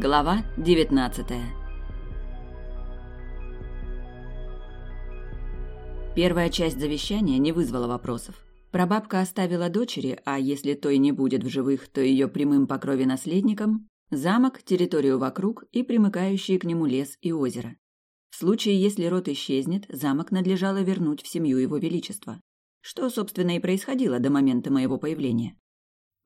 Глава 19 Первая часть завещания не вызвала вопросов. Прабабка оставила дочери, а если той не будет в живых, то ее прямым по крови наследником, замок, территорию вокруг и примыкающие к нему лес и озеро. В случае, если род исчезнет, замок надлежало вернуть в семью его величества. Что, собственно, и происходило до момента моего появления.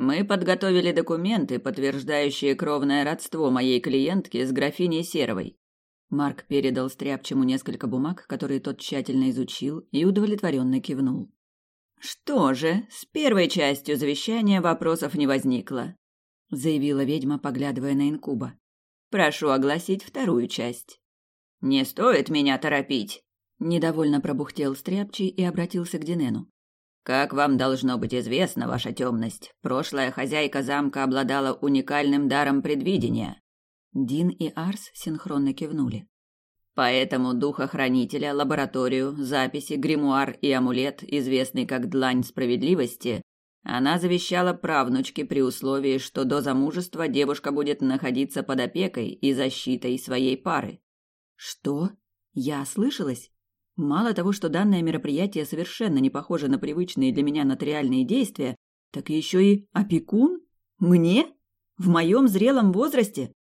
Мы подготовили документы, подтверждающие кровное родство моей клиентки с графиней Серовой. Марк передал Стряпчему несколько бумаг, которые тот тщательно изучил и удовлетворенно кивнул. Что же, с первой частью завещания вопросов не возникло, заявила ведьма, поглядывая на инкуба. Прошу огласить вторую часть. Не стоит меня торопить, недовольно пробухтел Стряпчий и обратился к Динену. Как вам должно быть известно, ваша темность, прошлая хозяйка замка обладала уникальным даром предвидения. Дин и Арс синхронно кивнули. Поэтому духохранителя, лабораторию, записи, гримуар и амулет, известный как Длань Справедливости, она завещала правнучке при условии, что до замужества девушка будет находиться под опекой и защитой своей пары. Что? Я ослышалась? Мало того, что данное мероприятие совершенно не похоже на привычные для меня нотариальные действия, так еще и опекун? Мне? В моем зрелом возрасте?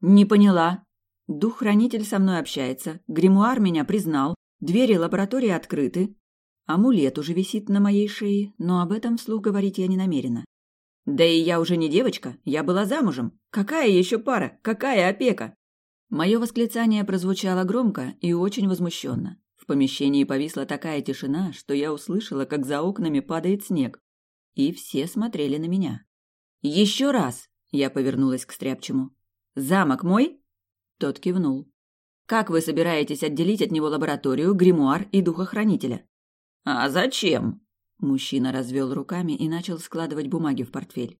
Не поняла. Дух-хранитель со мной общается, гримуар меня признал, двери лаборатории открыты. Амулет уже висит на моей шее, но об этом вслух говорить я не намерена. Да и я уже не девочка, я была замужем. Какая еще пара? Какая опека? Мое восклицание прозвучало громко и очень возмущенно помещении повисла такая тишина, что я услышала, как за окнами падает снег. И все смотрели на меня. «Еще раз!» — я повернулась к Стряпчему. «Замок мой?» Тот кивнул. «Как вы собираетесь отделить от него лабораторию, гримуар и духохранителя?» «А зачем?» Мужчина развел руками и начал складывать бумаги в портфель.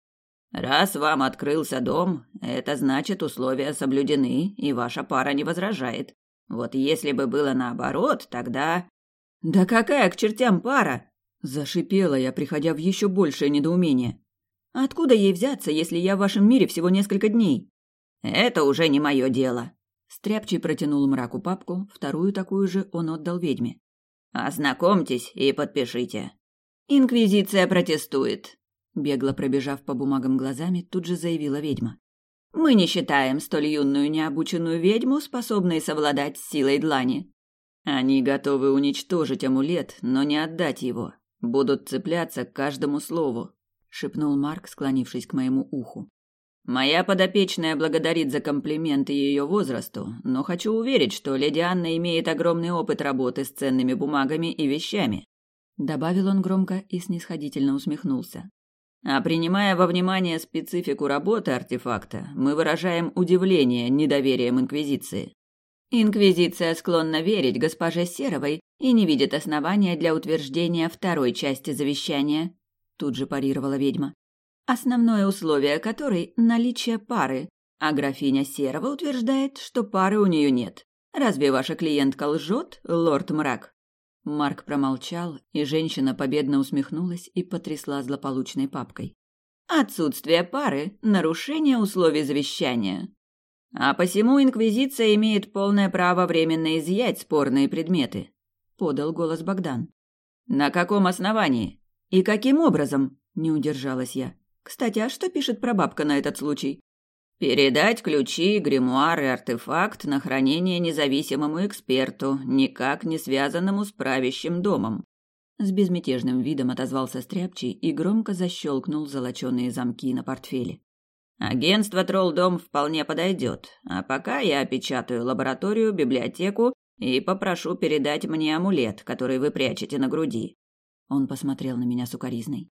«Раз вам открылся дом, это значит, условия соблюдены, и ваша пара не возражает. Вот если бы было наоборот, тогда... Да какая к чертям пара? Зашипела я, приходя в еще большее недоумение. Откуда ей взяться, если я в вашем мире всего несколько дней? Это уже не мое дело. Стряпчий протянул мраку папку, вторую такую же он отдал ведьме. Ознакомьтесь и подпишите. Инквизиция протестует. Бегло пробежав по бумагам глазами, тут же заявила ведьма. Мы не считаем столь юную необученную ведьму, способной совладать с силой длани. Они готовы уничтожить амулет, но не отдать его. Будут цепляться к каждому слову, шепнул Марк, склонившись к моему уху. Моя подопечная благодарит за комплименты ее возрасту, но хочу уверить, что леди Анна имеет огромный опыт работы с ценными бумагами и вещами, добавил он громко и снисходительно усмехнулся. А принимая во внимание специфику работы артефакта, мы выражаем удивление недоверием Инквизиции. Инквизиция склонна верить госпоже Серовой и не видит основания для утверждения второй части завещания, тут же парировала ведьма. Основное условие которой – наличие пары, а графиня Серова утверждает, что пары у нее нет. Разве ваша клиентка лжет, лорд Мрак? Марк промолчал, и женщина победно усмехнулась и потрясла злополучной папкой. Отсутствие пары – нарушение условий завещания. А посему Инквизиция имеет полное право временно изъять спорные предметы, подал голос Богдан. На каком основании? И каким образом? Не удержалась я. Кстати, а что пишет прабабка на этот случай? Передать ключи, гримуар и артефакт на хранение независимому эксперту, никак не связанному с правящим домом. С безмятежным видом отозвался Стряпчий и громко защелкнул золоченые замки на портфеле. Агентство Троллдом вполне подойдет, а пока я опечатаю лабораторию, библиотеку и попрошу передать мне амулет, который вы прячете на груди. Он посмотрел на меня сукоризной.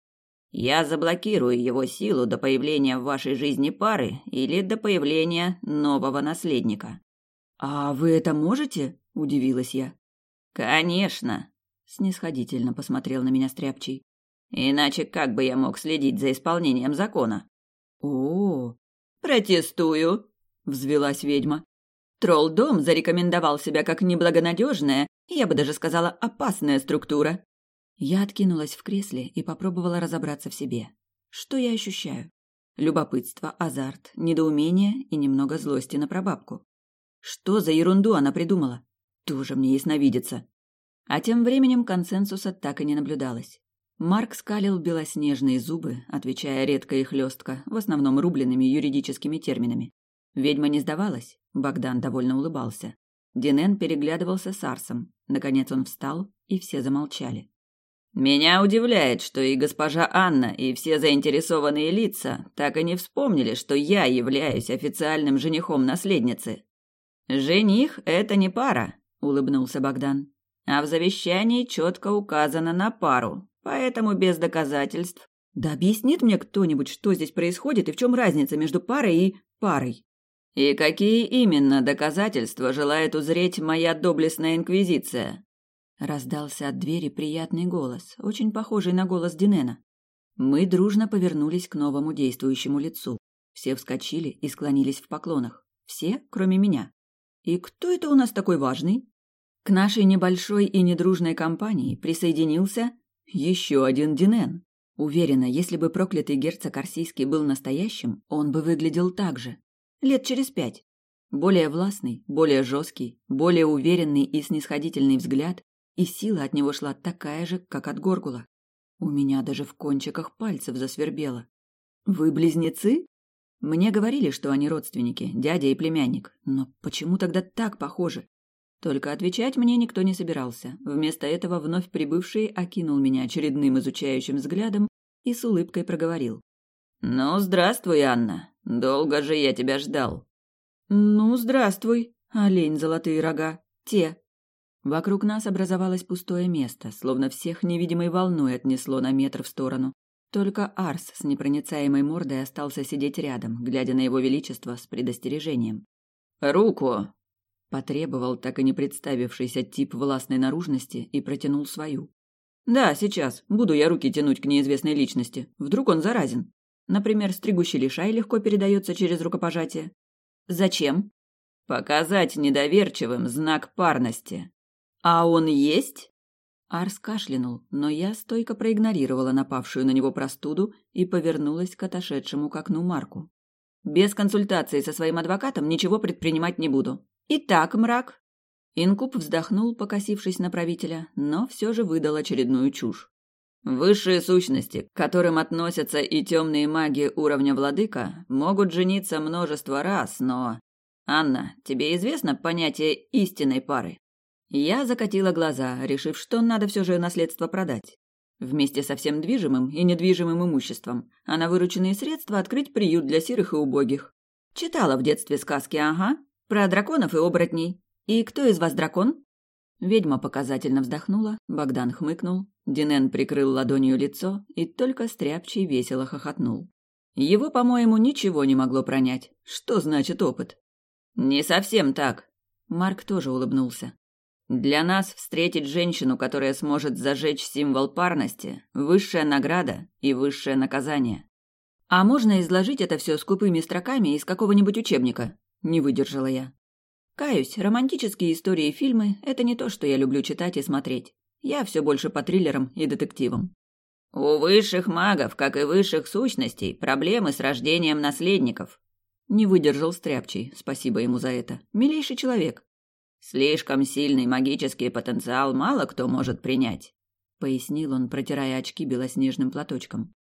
Я заблокирую его силу до появления в вашей жизни пары или до появления нового наследника. А вы это можете? удивилась я. Конечно, снисходительно посмотрел на меня Стряпчий. Иначе как бы я мог следить за исполнением закона? О, протестую, взвилась ведьма. Тролл-дом зарекомендовал себя как неблагонадежная, я бы даже сказала, опасная структура. Я откинулась в кресле и попробовала разобраться в себе. Что я ощущаю? Любопытство, азарт, недоумение и немного злости на прабабку. Что за ерунду она придумала? Тоже мне ясновидится. А тем временем консенсуса так и не наблюдалось. Марк скалил белоснежные зубы, отвечая редко и хлестко, в основном рубленными юридическими терминами. Ведьма не сдавалась, Богдан довольно улыбался. Динен переглядывался с Арсом. Наконец он встал, и все замолчали. «Меня удивляет, что и госпожа Анна, и все заинтересованные лица так и не вспомнили, что я являюсь официальным женихом наследницы». «Жених — это не пара», — улыбнулся Богдан. «А в завещании четко указано на пару, поэтому без доказательств». «Да объяснит мне кто-нибудь, что здесь происходит и в чем разница между парой и парой?» «И какие именно доказательства желает узреть моя доблестная инквизиция?» Раздался от двери приятный голос, очень похожий на голос Динена. Мы дружно повернулись к новому действующему лицу. Все вскочили и склонились в поклонах. Все, кроме меня. И кто это у нас такой важный? К нашей небольшой и недружной компании присоединился еще один Динен. Уверена, если бы проклятый герцог Арсийский был настоящим, он бы выглядел так же. Лет через пять. Более властный, более жесткий, более уверенный и снисходительный взгляд, и сила от него шла такая же, как от Горгула. У меня даже в кончиках пальцев засвербело. «Вы близнецы?» Мне говорили, что они родственники, дядя и племянник, но почему тогда так похожи? Только отвечать мне никто не собирался. Вместо этого вновь прибывший окинул меня очередным изучающим взглядом и с улыбкой проговорил. «Ну, здравствуй, Анна. Долго же я тебя ждал». «Ну, здравствуй, олень золотые рога. Те». Вокруг нас образовалось пустое место, словно всех невидимой волной отнесло на метр в сторону. Только Арс с непроницаемой мордой остался сидеть рядом, глядя на его величество с предостережением. «Руку!» – потребовал так и не представившийся тип властной наружности и протянул свою. «Да, сейчас. Буду я руки тянуть к неизвестной личности. Вдруг он заразен. Например, стригущий лишай легко передается через рукопожатие. Зачем? Показать недоверчивым знак парности. «А он есть?» Арс кашлянул, но я стойко проигнорировала напавшую на него простуду и повернулась к отошедшему к окну Марку. «Без консультации со своим адвокатом ничего предпринимать не буду. Итак, мрак». Инкуб вздохнул, покосившись на правителя, но все же выдал очередную чушь. Высшие сущности, к которым относятся и темные маги уровня владыка, могут жениться множество раз, но... Анна, тебе известно понятие истинной пары? Я закатила глаза, решив, что надо все же наследство продать. Вместе со всем движимым и недвижимым имуществом, а на вырученные средства открыть приют для сирых и убогих. Читала в детстве сказки, ага, про драконов и оборотней. И кто из вас дракон? Ведьма показательно вздохнула, Богдан хмыкнул, Динен прикрыл ладонью лицо и только стряпчий весело хохотнул. Его, по-моему, ничего не могло пронять. Что значит опыт? Не совсем так. Марк тоже улыбнулся. Для нас встретить женщину, которая сможет зажечь символ парности, высшая награда и высшее наказание. А можно изложить это все скупыми строками из какого-нибудь учебника? Не выдержала я. Каюсь, романтические истории и фильмы – это не то, что я люблю читать и смотреть. Я все больше по триллерам и детективам. У высших магов, как и высших сущностей, проблемы с рождением наследников. Не выдержал Стряпчий, спасибо ему за это. Милейший человек. Слишком сильный магический потенциал мало кто может принять, пояснил он, протирая очки белоснежным платочком.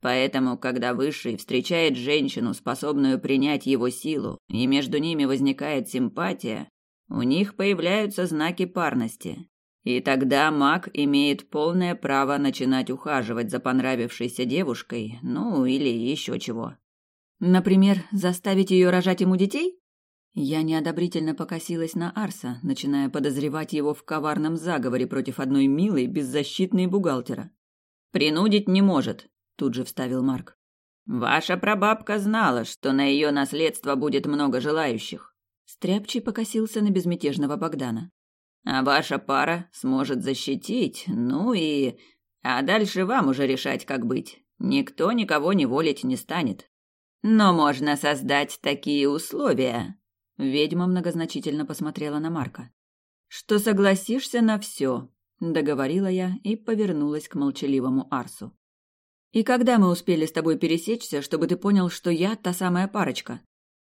Поэтому, когда высший встречает женщину, способную принять его силу, и между ними возникает симпатия, у них появляются знаки парности. И тогда маг имеет полное право начинать ухаживать за понравившейся девушкой, ну или еще чего. Например, заставить ее рожать ему детей? Я неодобрительно покосилась на Арса, начиная подозревать его в коварном заговоре против одной милой, беззащитной бухгалтера. «Принудить не может», — тут же вставил Марк. «Ваша прабабка знала, что на ее наследство будет много желающих». Стряпчий покосился на безмятежного Богдана. «А ваша пара сможет защитить, ну и... А дальше вам уже решать, как быть. Никто никого не волить не станет. Но можно создать такие условия, Ведьма многозначительно посмотрела на Марка. «Что согласишься на все», — договорила я и повернулась к молчаливому Арсу. И когда мы успели с тобой пересечься, чтобы ты понял, что я та самая парочка?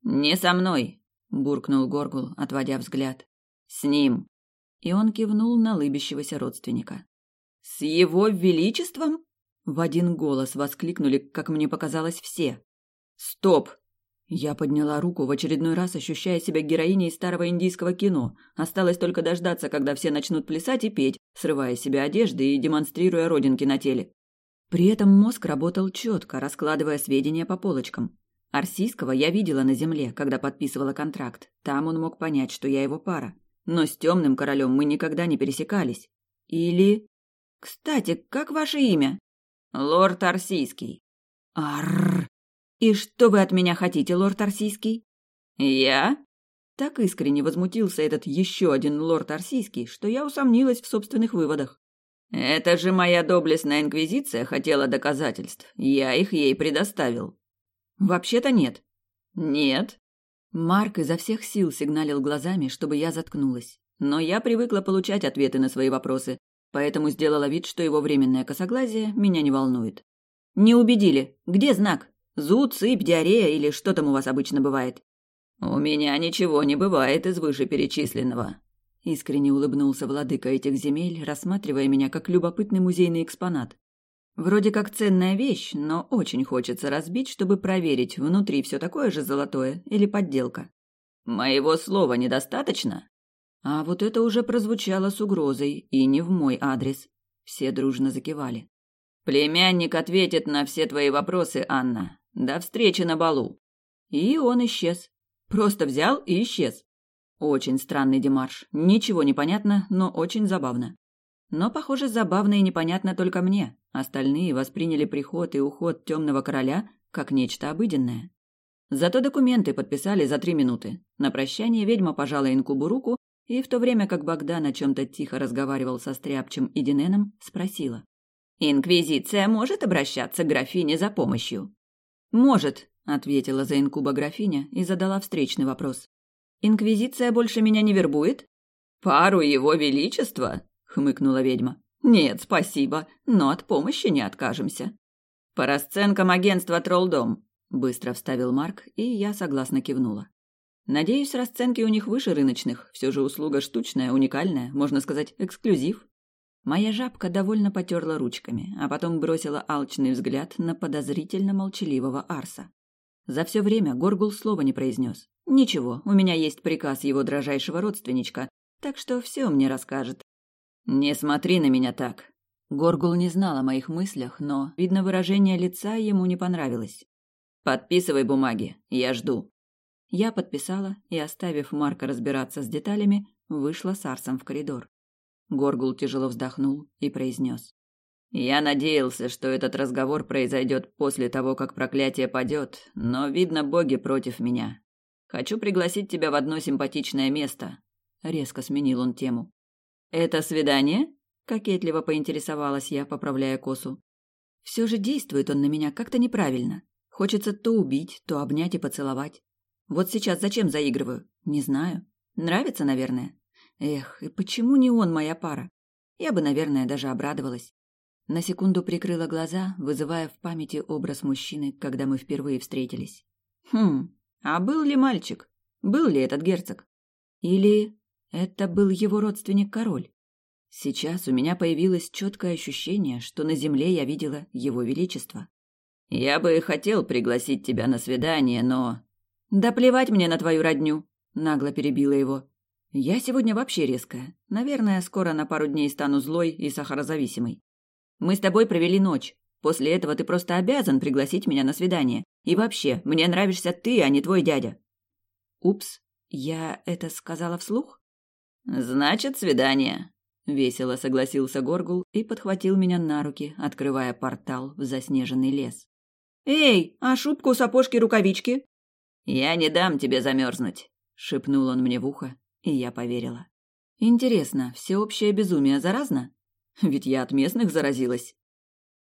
Не со мной, буркнул Горгул, отводя взгляд. С ним. И он кивнул на лыбящегося родственника. С его величеством? В один голос воскликнули, как мне показалось, все. Стоп! Я подняла руку в очередной раз, ощущая себя героиней старого индийского кино. Осталось только дождаться, когда все начнут плясать и петь, срывая себе одежды и демонстрируя родинки на теле. При этом мозг работал четко, раскладывая сведения по полочкам. Арсийского я видела на земле, когда подписывала контракт. Там он мог понять, что я его пара. Но с темным королем мы никогда не пересекались. Или... Кстати, как ваше имя? Лорд Арсийский. Арр. И что вы от меня хотите, лорд Арсийский? Я? Так искренне возмутился этот еще один лорд Арсийский, что я усомнилась в собственных выводах. Это же моя доблестная инквизиция хотела доказательств. Я их ей предоставил. Вообще-то нет. Нет. Марк изо всех сил сигналил глазами, чтобы я заткнулась. Но я привыкла получать ответы на свои вопросы, поэтому сделала вид, что его временное косоглазие меня не волнует. Не убедили. Где знак? Зуд, сыпь, диарея или что там у вас обычно бывает? У меня ничего не бывает из вышеперечисленного, Искренне улыбнулся владыка этих земель, рассматривая меня как любопытный музейный экспонат. Вроде как ценная вещь, но очень хочется разбить, чтобы проверить, внутри все такое же золотое или подделка. Моего слова недостаточно? А вот это уже прозвучало с угрозой, и не в мой адрес. Все дружно закивали. Племянник ответит на все твои вопросы, Анна. До встречи на балу. И он исчез. Просто взял и исчез. Очень странный демарш. Ничего не понятно, но очень забавно. Но, похоже, забавно и непонятно только мне. Остальные восприняли приход и уход темного короля как нечто обыденное. Зато документы подписали за три минуты. На прощание ведьма пожала инкубу руку и в то время как Богдан о чем-то тихо разговаривал со Стряпчем и Диненом, спросила. «Инквизиция может обращаться к графине за помощью?» «Может», — ответила за инкуба графиня и задала встречный вопрос. Инквизиция больше меня не вербует? Пару его величества? хмыкнула ведьма. Нет, спасибо, но от помощи не откажемся. По расценкам агентства Троллдом, быстро вставил Марк, и я согласно кивнула. Надеюсь, расценки у них выше рыночных. Все же услуга штучная, уникальная, можно сказать, эксклюзив. Моя жабка довольно потерла ручками, а потом бросила алчный взгляд на подозрительно молчаливого Арса. За все время Горгул слова не произнес. Ничего, у меня есть приказ его дрожайшего родственничка, так что все мне расскажет. Не смотри на меня так. Горгул не знал о моих мыслях, но, видно, выражение лица ему не понравилось. Подписывай бумаги, я жду. Я подписала и, оставив Марка разбираться с деталями, вышла с Арсом в коридор. Горгул тяжело вздохнул и произнес. Я надеялся, что этот разговор произойдет после того, как проклятие падет, но, видно, боги против меня. Хочу пригласить тебя в одно симпатичное место. Резко сменил он тему. Это свидание? Кокетливо поинтересовалась я, поправляя косу. Все же действует он на меня как-то неправильно. Хочется то убить, то обнять и поцеловать. Вот сейчас зачем заигрываю? Не знаю. Нравится, наверное. Эх, и почему не он моя пара? Я бы, наверное, даже обрадовалась. На секунду прикрыла глаза, вызывая в памяти образ мужчины, когда мы впервые встретились. Хм, а был ли мальчик? Был ли этот герцог? Или это был его родственник-король? Сейчас у меня появилось четкое ощущение, что на земле я видела его величество. Я бы хотел пригласить тебя на свидание, но... Да плевать мне на твою родню, нагло перебила его. Я сегодня вообще резкая. Наверное, скоро на пару дней стану злой и сахарозависимой. Мы с тобой провели ночь. После этого ты просто обязан пригласить меня на свидание. И вообще, мне нравишься ты, а не твой дядя. Упс, я это сказала вслух? Значит, свидание. Весело согласился Горгул и подхватил меня на руки, открывая портал в заснеженный лес. Эй, а шубку, сапожки, рукавички? Я не дам тебе замерзнуть, шепнул он мне в ухо, и я поверила. Интересно, всеобщее безумие заразно? Ведь я от местных заразилась.